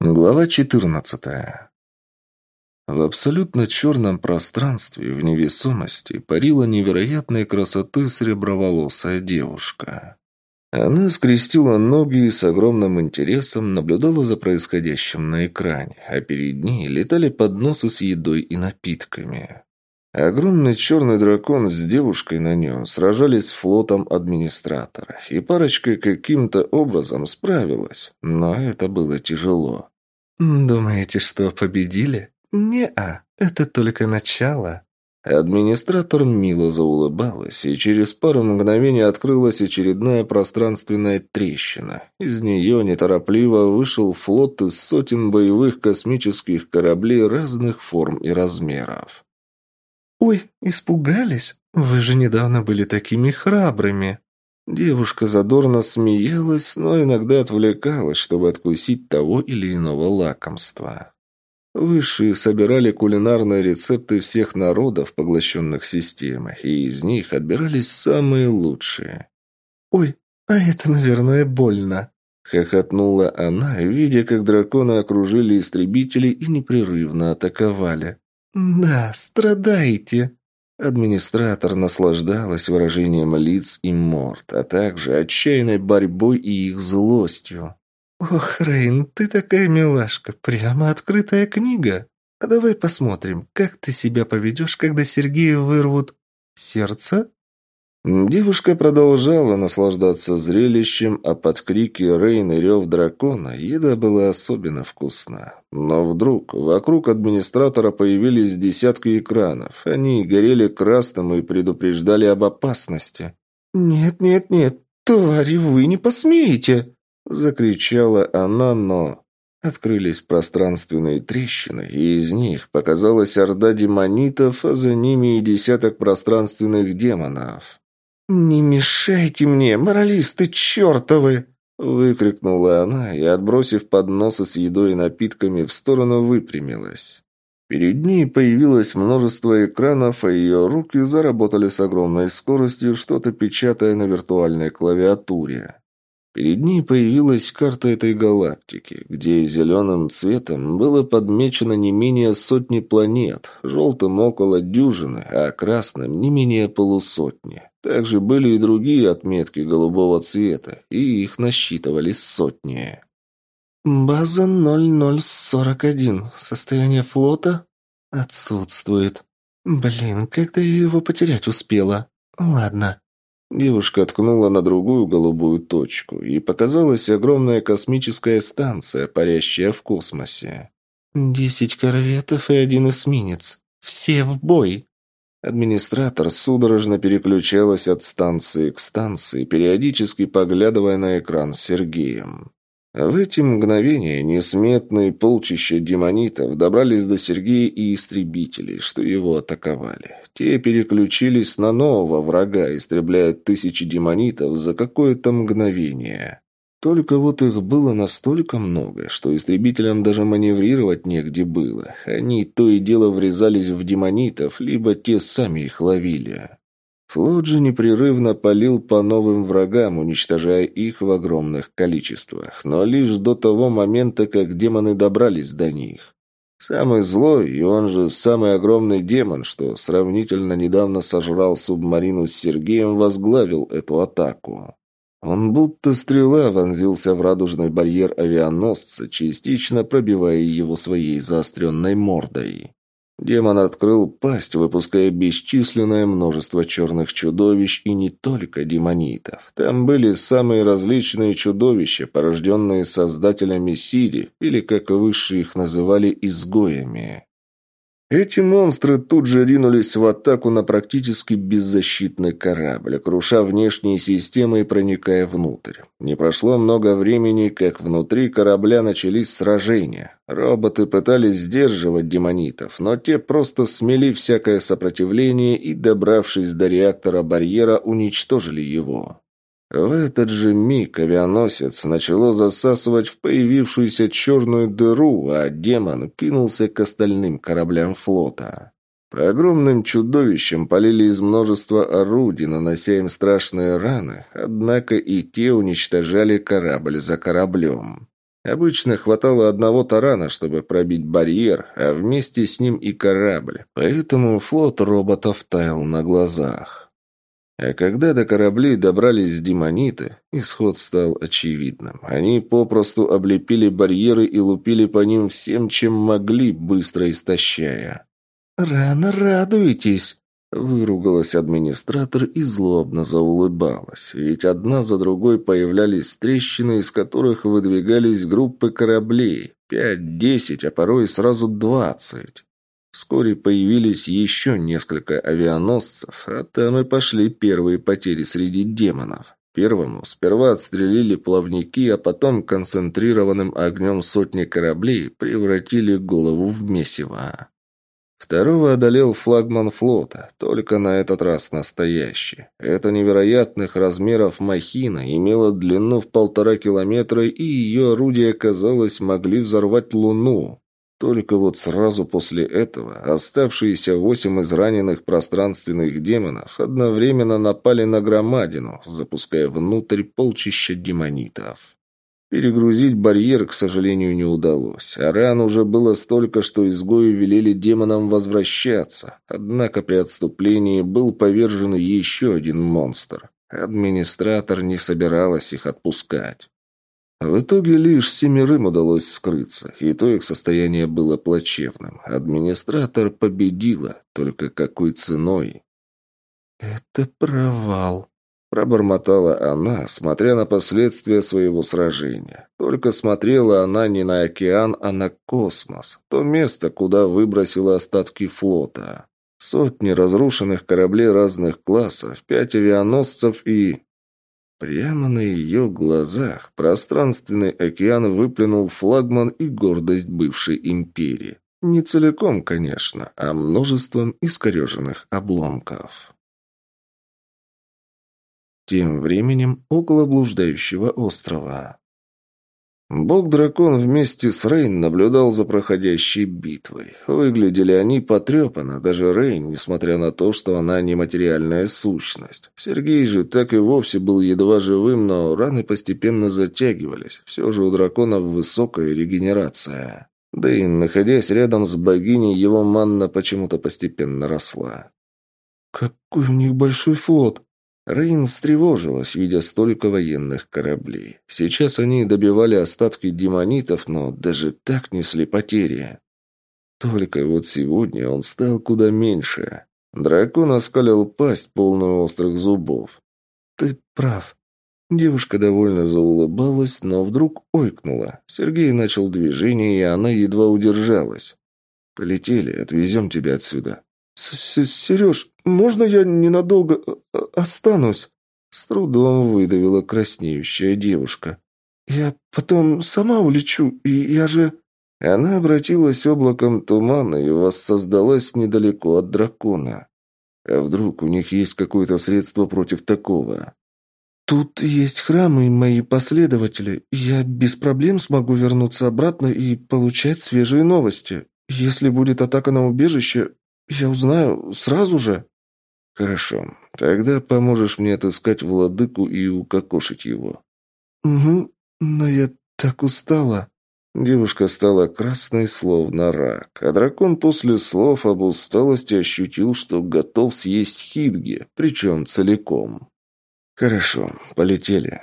Глава 14. В абсолютно черном пространстве, в невесомости, парила невероятной красоты среброволосая девушка. Она скрестила ноги и с огромным интересом наблюдала за происходящим на экране, а перед ней летали подносы с едой и напитками. Огромный черный дракон с девушкой на нем сражались с флотом администратора, и парочка каким-то образом справилась, но это было тяжело. «Думаете, что победили? Не-а, это только начало». Администратор мило заулыбалась, и через пару мгновений открылась очередная пространственная трещина. Из нее неторопливо вышел флот из сотен боевых космических кораблей разных форм и размеров. «Ой, испугались? Вы же недавно были такими храбрыми!» Девушка задорно смеялась, но иногда отвлекалась, чтобы откусить того или иного лакомства. Высшие собирали кулинарные рецепты всех народов, поглощенных системой, и из них отбирались самые лучшие. «Ой, а это, наверное, больно», — хохотнула она, видя, как драконы окружили истребители и непрерывно атаковали. «Да, страдаете». Администратор наслаждалась выражением лиц и морд, а также отчаянной борьбой и их злостью. «Ох, Рейн, ты такая милашка, прямо открытая книга. А давай посмотрим, как ты себя поведешь, когда Сергею вырвут сердце?» Девушка продолжала наслаждаться зрелищем, а под крики Рейн и рев дракона еда была особенно вкусна. Но вдруг вокруг администратора появились десятки экранов. Они горели красным и предупреждали об опасности. «Нет, нет, нет, твари, вы не посмеете!» Закричала она, но... Открылись пространственные трещины, и из них показалась орда демонитов, а за ними и десяток пространственных демонов. «Не мешайте мне, моралисты чертовы!» Выкрикнула она и, отбросив подносы с едой и напитками, в сторону выпрямилась. Перед ней появилось множество экранов, а ее руки заработали с огромной скоростью, что-то печатая на виртуальной клавиатуре. Перед ней появилась карта этой галактики, где зеленым цветом было подмечено не менее сотни планет, желтым около дюжины, а красным не менее полусотни. Также были и другие отметки голубого цвета, и их насчитывались сотни. «База 0041. Состояние флота?» «Отсутствует. Блин, когда я его потерять успела? Ладно, Девушка ткнула на другую голубую точку, и показалась огромная космическая станция, парящая в космосе. «Десять корветов и один эсминец. Все в бой!» Администратор судорожно переключалась от станции к станции, периодически поглядывая на экран с Сергеем. В эти мгновения несметные полчища демонитов добрались до Сергея и истребителей, что его атаковали. Те переключились на нового врага, истребляя тысячи демонитов за какое-то мгновение. Только вот их было настолько много, что истребителям даже маневрировать негде было. Они то и дело врезались в демонитов, либо те сами их ловили. Флот же непрерывно палил по новым врагам, уничтожая их в огромных количествах, но лишь до того момента, как демоны добрались до них. Самый злой, и он же самый огромный демон, что сравнительно недавно сожрал субмарину с Сергеем, возглавил эту атаку. Он будто стрела вонзился в радужный барьер авианосца, частично пробивая его своей заостренной мордой. Демон открыл пасть, выпуская бесчисленное множество черных чудовищ и не только демонитов. Там были самые различные чудовища, порожденные создателями Сири, или, как высшие их называли, изгоями. Эти монстры тут же ринулись в атаку на практически беззащитный корабль, круша внешние системы и проникая внутрь. Не прошло много времени, как внутри корабля начались сражения. Роботы пытались сдерживать демонитов, но те просто смели всякое сопротивление и, добравшись до реактора барьера, уничтожили его. В этот же миг авианосец начало засасывать в появившуюся черную дыру, а демон кинулся к остальным кораблям флота. По огромным чудовищам полили из множества орудий, нанося им страшные раны, однако и те уничтожали корабль за кораблем. Обычно хватало одного тарана, чтобы пробить барьер, а вместе с ним и корабль. Поэтому флот роботов таял на глазах. А когда до кораблей добрались демониты, исход стал очевидным. Они попросту облепили барьеры и лупили по ним всем, чем могли, быстро истощая. «Рано радуетесь!» Выругалась администратор и злобно заулыбалась, ведь одна за другой появлялись трещины, из которых выдвигались группы кораблей. Пять, десять, а порой сразу двадцать. Вскоре появились еще несколько авианосцев, а там и пошли первые потери среди демонов. Первому сперва отстрелили плавники, а потом концентрированным огнем сотни кораблей превратили голову в месиво. Второго одолел флагман флота, только на этот раз настоящий. Это невероятных размеров махина имела длину в полтора километра, и ее орудия, казалось, могли взорвать Луну. Только вот сразу после этого оставшиеся восемь израненных пространственных демонов одновременно напали на громадину, запуская внутрь полчища демонитов. Перегрузить барьер, к сожалению, не удалось. А ран уже было столько, что изгои велели демонам возвращаться. Однако при отступлении был повержен еще один монстр. Администратор не собиралась их отпускать. В итоге лишь семерым удалось скрыться, и то их состояние было плачевным. Администратор победила, только какой ценой? «Это провал», Пробормотала она, смотря на последствия своего сражения. Только смотрела она не на океан, а на космос. То место, куда выбросила остатки флота. Сотни разрушенных кораблей разных классов, пять авианосцев и... Прямо на ее глазах пространственный океан выплюнул флагман и гордость бывшей империи. Не целиком, конечно, а множеством искореженных обломков. Тем временем около блуждающего острова. Бог-дракон вместе с Рейн наблюдал за проходящей битвой. Выглядели они потрепанно, даже Рейн, несмотря на то, что она нематериальная сущность. Сергей же так и вовсе был едва живым, но раны постепенно затягивались. Все же у драконов высокая регенерация. Да и, находясь рядом с богиней, его манна почему-то постепенно росла. «Какой у них большой флот!» Рейн встревожилась, видя столько военных кораблей. Сейчас они добивали остатки демонитов, но даже так несли потери. Только вот сегодня он стал куда меньше. Дракон оскалил пасть, полную острых зубов. «Ты прав». Девушка довольно заулыбалась, но вдруг ойкнула. Сергей начал движение, и она едва удержалась. «Полетели, отвезем тебя отсюда», «Сереж, можно я ненадолго э, э, останусь?» С трудом выдавила краснеющая девушка. «Я потом сама улечу, и я же...» Она обратилась облаком тумана и воссоздалась недалеко от дракона. А вдруг у них есть какое-то средство против такого? «Тут есть храм и мои последователи. Я без проблем смогу вернуться обратно и получать свежие новости. Если будет атака на убежище, «Я узнаю сразу же». «Хорошо. Тогда поможешь мне отыскать владыку и укокошить его». «Угу. Но я так устала». Девушка стала красной, словно рак, а дракон после слов об усталости ощутил, что готов съесть Хидги, причем целиком. «Хорошо, полетели».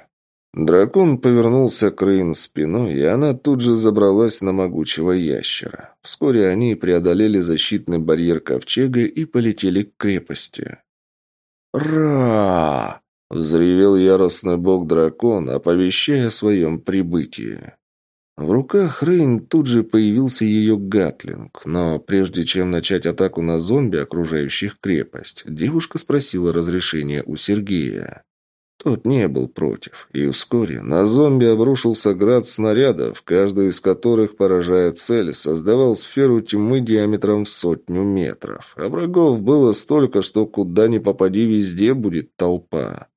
Дракон повернулся к Рейн спиной, и она тут же забралась на могучего ящера. Вскоре они преодолели защитный барьер ковчега и полетели к крепости. «Ра!» — взревел яростный бог-дракон, оповещая о своем прибытии. В руках Рейн тут же появился ее гатлинг, но прежде чем начать атаку на зомби, окружающих крепость, девушка спросила разрешения у Сергея. Тот не был против, и вскоре на зомби обрушился град снарядов, каждый из которых, поражая цель, создавал сферу тьмы диаметром в сотню метров. А врагов было столько, что куда ни попади, везде будет толпа.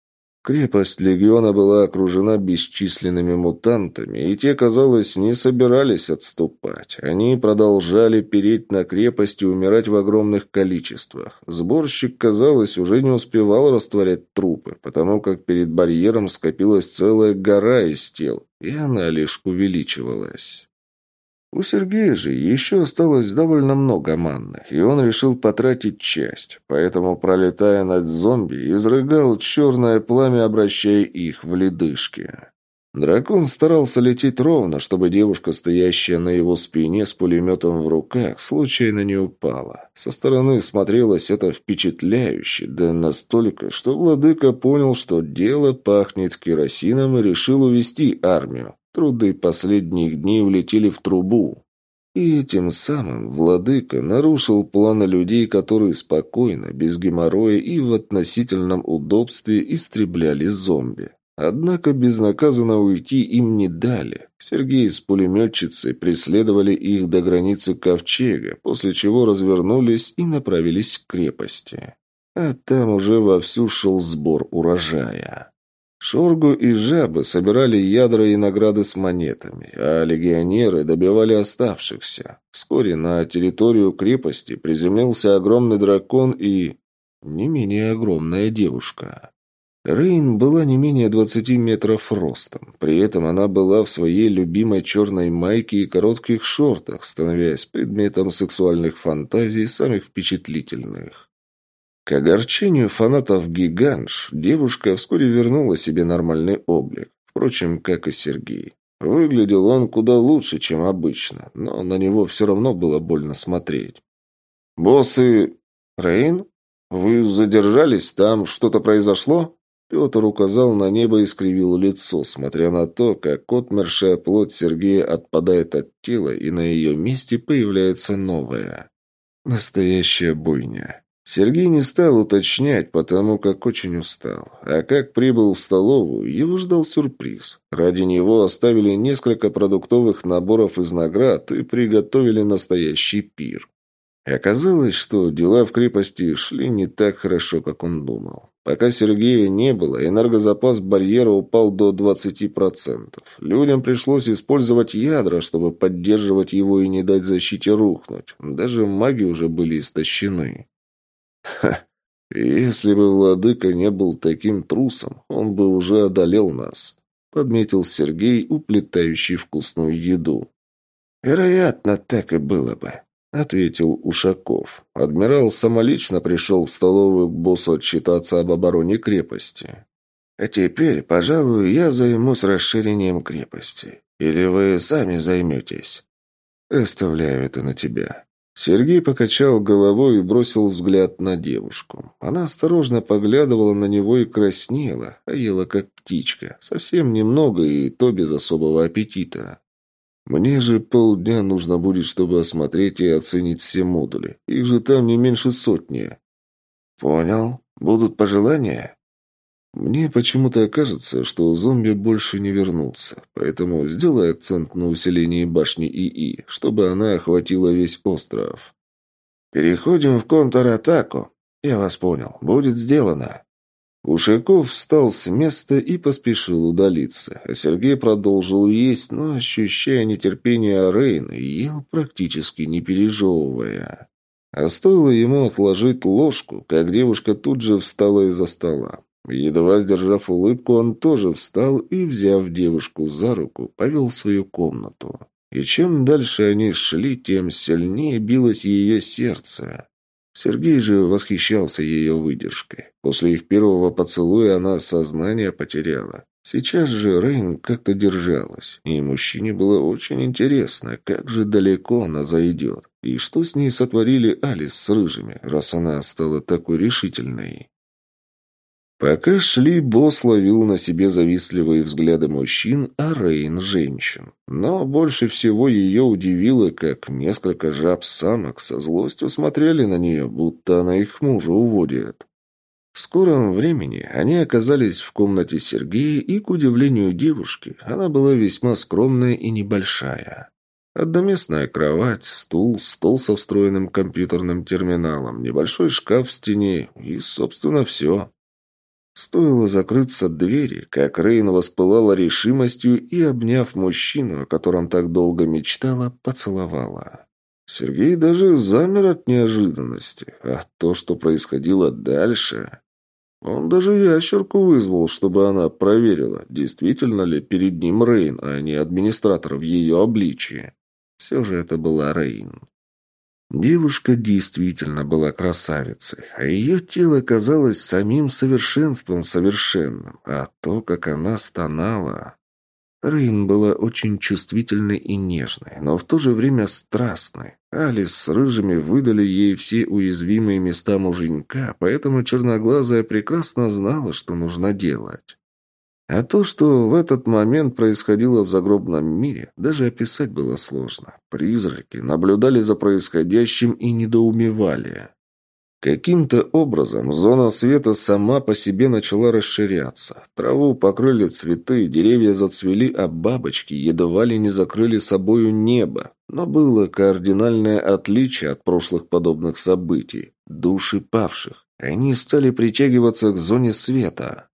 Крепость легиона была окружена бесчисленными мутантами, и те, казалось, не собирались отступать. Они продолжали переть на крепость и умирать в огромных количествах. Сборщик, казалось, уже не успевал растворять трупы, потому как перед барьером скопилась целая гора из тел, и она лишь увеличивалась. У Сергея же еще осталось довольно много манны, и он решил потратить часть, поэтому, пролетая над зомби, изрыгал черное пламя, обращая их в ледышки. Дракон старался лететь ровно, чтобы девушка, стоящая на его спине с пулеметом в руках, случайно не упала. Со стороны смотрелось это впечатляюще, да настолько, что владыка понял, что дело пахнет керосином и решил увести армию. Труды последних дней улетели в трубу. И этим самым владыка нарушил планы людей, которые спокойно, без геморроя и в относительном удобстве истребляли зомби. Однако безнаказанно уйти им не дали. Сергей с пулеметчицей преследовали их до границы Ковчега, после чего развернулись и направились к крепости. А там уже вовсю шел сбор урожая. Шоргу и жабы собирали ядра и награды с монетами, а легионеры добивали оставшихся. Вскоре на территорию крепости приземлился огромный дракон и... не менее огромная девушка. Рейн была не менее двадцати метров ростом. При этом она была в своей любимой черной майке и коротких шортах, становясь предметом сексуальных фантазий самых впечатлительных. К огорчению фанатов «Гиганш» девушка вскоре вернула себе нормальный облик. Впрочем, как и Сергей. Выглядел он куда лучше, чем обычно, но на него все равно было больно смотреть. «Боссы... Рейн? Вы задержались? Там что-то произошло?» Петр указал на небо и скривил лицо, смотря на то, как отмершая плоть Сергея отпадает от тела, и на ее месте появляется новая. Настоящая бойня. Сергей не стал уточнять, потому как очень устал. А как прибыл в столовую, его ждал сюрприз. Ради него оставили несколько продуктовых наборов из наград и приготовили настоящий пир. И оказалось, что дела в крепости шли не так хорошо, как он думал. Пока Сергея не было, энергозапас барьера упал до 20%. Людям пришлось использовать ядра, чтобы поддерживать его и не дать защите рухнуть. Даже маги уже были истощены. Ха, если бы владыка не был таким трусом, он бы уже одолел нас, подметил Сергей, уплетающий вкусную еду. Вероятно, так и было бы, ответил Ушаков. Адмирал самолично пришел в столовую к боссу отчитаться об обороне крепости. А теперь, пожалуй, я займусь расширением крепости. Или вы сами займетесь? Оставляю это на тебя. Сергей покачал головой и бросил взгляд на девушку. Она осторожно поглядывала на него и краснела, а ела как птичка. Совсем немного и то без особого аппетита. Мне же полдня нужно будет, чтобы осмотреть и оценить все модули. Их же там не меньше сотни. Понял. Будут пожелания? Мне почему-то кажется, что зомби больше не вернутся, поэтому сделай акцент на усилении башни ИИ, чтобы она охватила весь остров. Переходим в контратаку. Я вас понял. Будет сделано. Ушаков встал с места и поспешил удалиться, а Сергей продолжил есть, но, ощущая нетерпение Рейна, ел практически не пережевывая. А стоило ему отложить ложку, как девушка тут же встала из-за стола. Едва сдержав улыбку, он тоже встал и, взяв девушку за руку, повел в свою комнату. И чем дальше они шли, тем сильнее билось ее сердце. Сергей же восхищался ее выдержкой. После их первого поцелуя она сознание потеряла. Сейчас же Рейн как-то держалась, и мужчине было очень интересно, как же далеко она зайдет, и что с ней сотворили Алис с рыжими, раз она стала такой решительной. Пока шли, босс ловил на себе завистливые взгляды мужчин, а Рейн – женщин. Но больше всего ее удивило, как несколько жаб-самок со злостью смотрели на нее, будто она их мужа уводит. В скором времени они оказались в комнате Сергея, и, к удивлению девушки, она была весьма скромная и небольшая. Одноместная кровать, стул, стол со встроенным компьютерным терминалом, небольшой шкаф в стене и, собственно, все. Стоило закрыться двери, как Рейн воспылала решимостью и, обняв мужчину, о котором так долго мечтала, поцеловала. Сергей даже замер от неожиданности, а то, что происходило дальше... Он даже ящерку вызвал, чтобы она проверила, действительно ли перед ним Рейн, а не администратор в ее обличии. Все же это была Рейн. Девушка действительно была красавицей, а ее тело казалось самим совершенством совершенным, а то, как она стонала... Рейн была очень чувствительной и нежной, но в то же время страстной. Алис с рыжими выдали ей все уязвимые места муженька, поэтому черноглазая прекрасно знала, что нужно делать. А то, что в этот момент происходило в загробном мире, даже описать было сложно. Призраки наблюдали за происходящим и недоумевали. Каким-то образом зона света сама по себе начала расширяться. Траву покрыли цветы, деревья зацвели, а бабочки едва ли не закрыли собою небо. Но было кардинальное отличие от прошлых подобных событий. Души павших. Они стали притягиваться к зоне света.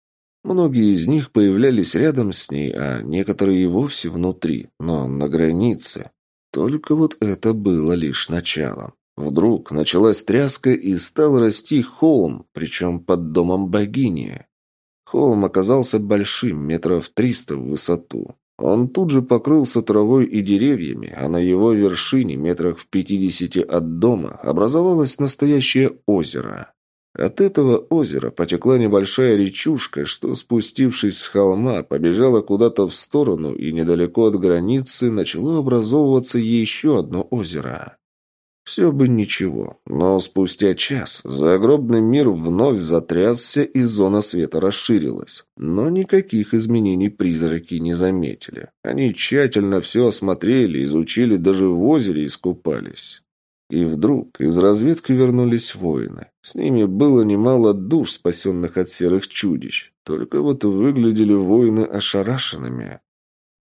Многие из них появлялись рядом с ней, а некоторые и вовсе внутри, но на границе. Только вот это было лишь началом. Вдруг началась тряска и стал расти холм, причем под домом богини. Холм оказался большим, метров триста в высоту. Он тут же покрылся травой и деревьями, а на его вершине, метрах в пятидесяти от дома, образовалось настоящее озеро. От этого озера потекла небольшая речушка, что, спустившись с холма, побежала куда-то в сторону, и недалеко от границы начало образовываться еще одно озеро. Все бы ничего, но спустя час загробный мир вновь затрясся и зона света расширилась. Но никаких изменений призраки не заметили. Они тщательно все осмотрели, изучили, даже в озере искупались. И вдруг из разведки вернулись воины. С ними было немало душ, спасенных от серых чудищ. Только вот выглядели воины ошарашенными.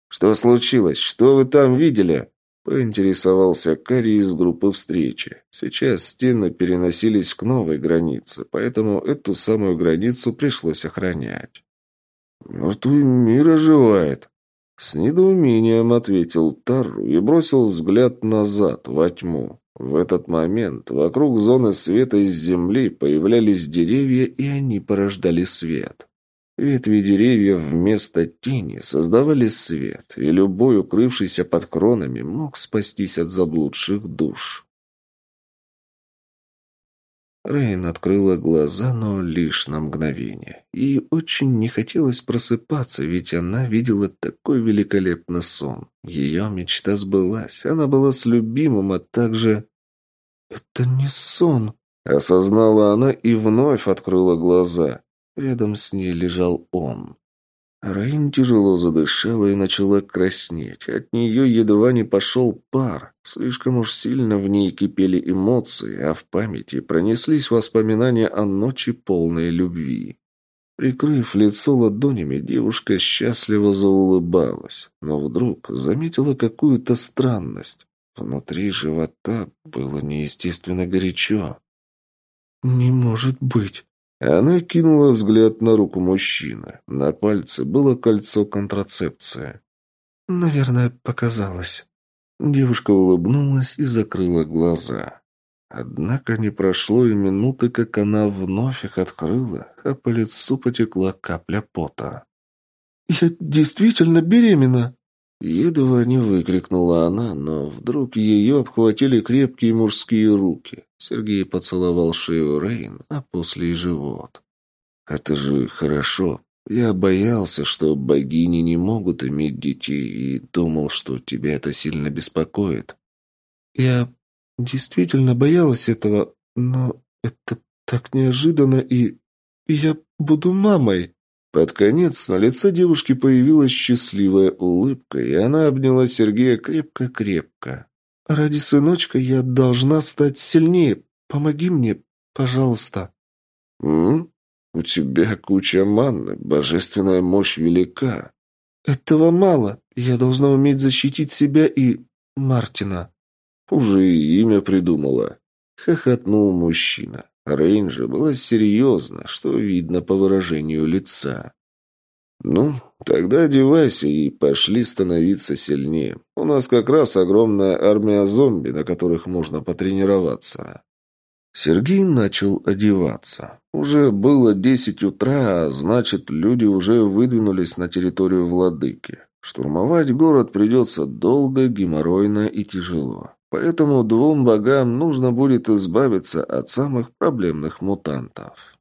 «Что случилось? Что вы там видели?» Поинтересовался Кари из группы встречи. Сейчас стены переносились к новой границе, поэтому эту самую границу пришлось охранять. «Мертвый мир оживает», — с недоумением ответил Тару и бросил взгляд назад, во тьму. В этот момент вокруг зоны света из земли появлялись деревья, и они порождали свет. Ветви деревьев вместо тени создавали свет, и любой, укрывшийся под кронами, мог спастись от заблудших душ. Рейн открыла глаза, но лишь на мгновение. И очень не хотелось просыпаться, ведь она видела такой великолепный сон. Ее мечта сбылась. Она была с любимым, а также... «Это не сон», — осознала она и вновь открыла глаза. Рядом с ней лежал он. Раин тяжело задышала и начала краснеть. От нее едва не пошел пар. Слишком уж сильно в ней кипели эмоции, а в памяти пронеслись воспоминания о ночи полной любви. Прикрыв лицо ладонями, девушка счастливо заулыбалась, но вдруг заметила какую-то странность. Внутри живота было неестественно горячо. «Не может быть!» Она кинула взгляд на руку мужчины. На пальце было кольцо контрацепции. «Наверное, показалось». Девушка улыбнулась и закрыла глаза. Однако не прошло и минуты, как она вновь их открыла, а по лицу потекла капля пота. «Я действительно беременна!» Едва не выкрикнула она, но вдруг ее обхватили крепкие мужские руки. Сергей поцеловал шею Рейн, а после и живот. «Это же хорошо. Я боялся, что богини не могут иметь детей, и думал, что тебя это сильно беспокоит». «Я действительно боялась этого, но это так неожиданно, и... и я буду мамой». Под конец на лице девушки появилась счастливая улыбка, и она обняла Сергея крепко-крепко. «Ради сыночка я должна стать сильнее. Помоги мне, пожалуйста». «М? У тебя куча манны, божественная мощь велика». «Этого мало. Я должна уметь защитить себя и Мартина». «Уже и имя придумала», — хохотнул мужчина. Рейнджа была серьезна, что видно по выражению лица. «Ну, тогда одевайся и пошли становиться сильнее. У нас как раз огромная армия зомби, на которых можно потренироваться». Сергей начал одеваться. Уже было десять утра, а значит, люди уже выдвинулись на территорию владыки. Штурмовать город придется долго, геморройно и тяжело. Поэтому двум богам нужно будет избавиться от самых проблемных мутантов.